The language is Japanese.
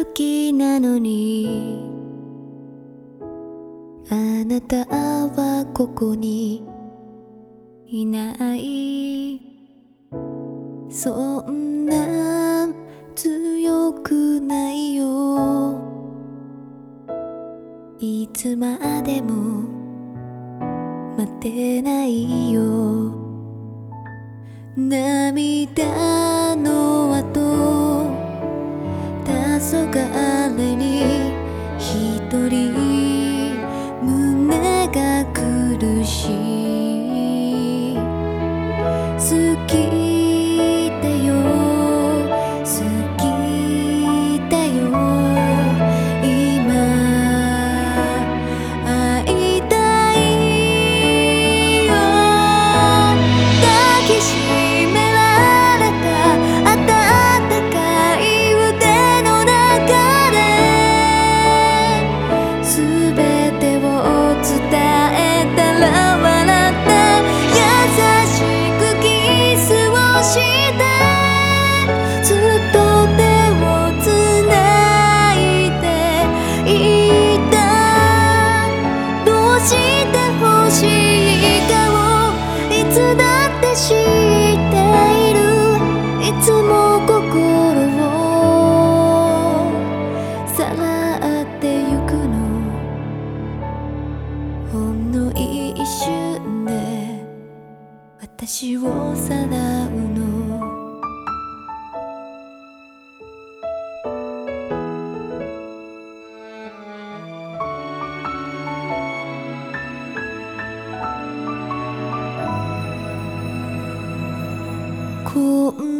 好きなのに。あなたはここにいない。そんな強くないよ。いつまでも待てないよ。涙の後それに一人胸が苦しい。一瞬で私をさらうの。こん